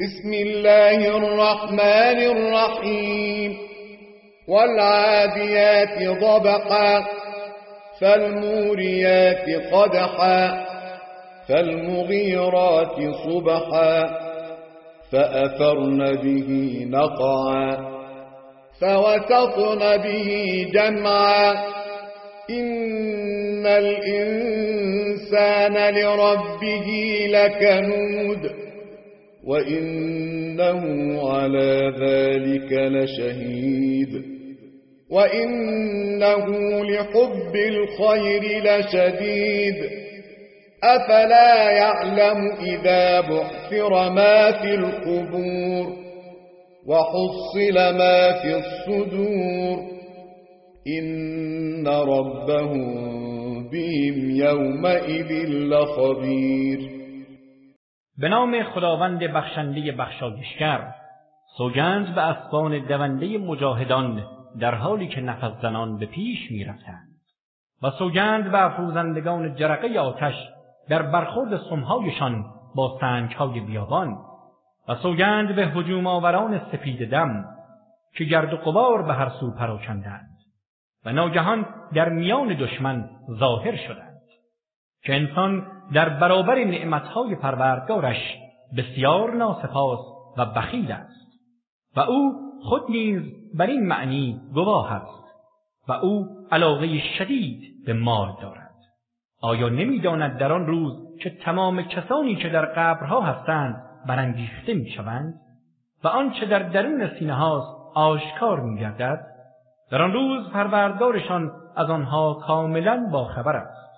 بسم الله الرحمن الرحيم. والعاديات ضبقا فالموريات قدحا فالمغيرات صبحا فأثرن به نقعا فوسطن به جمعا. إن الإنسان لربه لكنود. وإنه على ذلك لشهيد وإنه لحب الخير لشديد أفلا يعلم إذا بعثر ما في القبور وحصل ما في الصدور إن ربهم بهم يومئذ لخبير به نام خداوند بخشنده بخشایشگر سوگند به اسبان دونده مجاهدان در حالی که نفس زنان به پیش می‌رفتند. و سوگند به افروزندگان جرقه آتش در برخورد سمهایشان با سنگهای بیابان. و سوگند به هجوم آوران سپید دم که گرد و غبار به هر سو پراکندند. و ناگهان در میان دشمن ظاهر شدند. که انسان در برابر نعمتهای پروردگارش بسیار ناسپاس و بخیل است. و او خود نیز بر این معنی گواه است و او علاقه شدید به مال دارد. آیا نمی‌داند در آن روز که تمام کسانی که در قبرها هستند برانگیخته می‌شوند؟ و آنچه در درون سینه هاست آشکار میگردد؟ در آن روز پروردگارشان از آنها کاملا باخبر است.